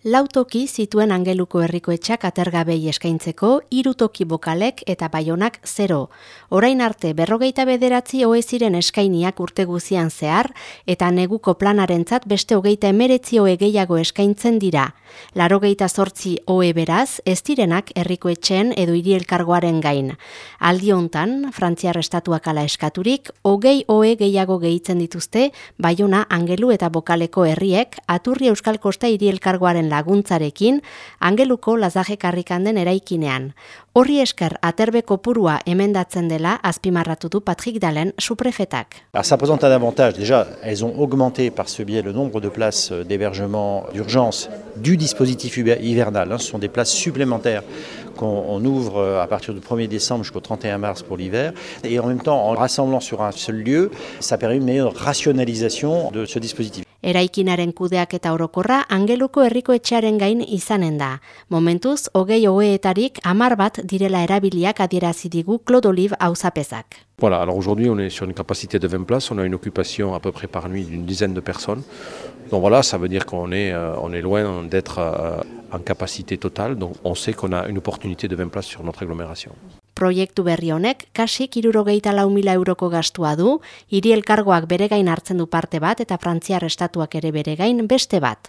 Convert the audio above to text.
Lautoki zituen angeluko herriko etxak atergabei eskaintzeko, irutoki bokalek eta baionak zero. Orain arte berrogeita bederatzi hoe ziren eskainiak urte guzian zehar, eta neguko planarentzat beste hogeita emeretzi hoe gehiago eskaintzen dira. Larogeita zortzi hoe beraz, ez direnak herriko etxen edo hiri elkargoaren gain. Aldi hontan, Frantziar estatuak ala eskaturik, hogei hoe gehiago gehitzen dituzte, baiona angelu eta bokaleko herriek, aturri euskal kosta hiri elkargoaren laguntzarekin angeluko eraikinean. Horri esker aterbe kopurua emendatzen dela Patrick Dalen suprefetak. Ça présente un avantage. Déjà, elles ont augmenté par ce biais le nombre de places d'hébergement d'urgence du dispositif hivernal. Ce sont des places supplémentaires qu'on ouvre à partir du 1er décembre jusqu'au 31 mars pour l'hiver. Et en même temps, en rassemblant sur un seul lieu, ça permet une meilleure rationalisation de ce dispositif. Eraikinaren angeluko. Voilà, alors aujourd'hui on est sur une capacité de 20 places, on a une occupation à peu près par nuit d'une dizaine de personnes. Donc voilà, ça veut dire qu'on est, euh, est loin d'être euh, en capacité totale, donc on sait qu'on a une opportunité de 20 places sur notre agglomération. Proiektu berri honek kasik irurogeita lau mila euroko gastua du, hiri elkargoak bere gain hartzen du parte bat eta frantziar estatuak ere bere gain beste bat.